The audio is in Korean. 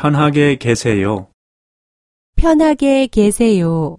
편하게 계세요. 편하게 계세요.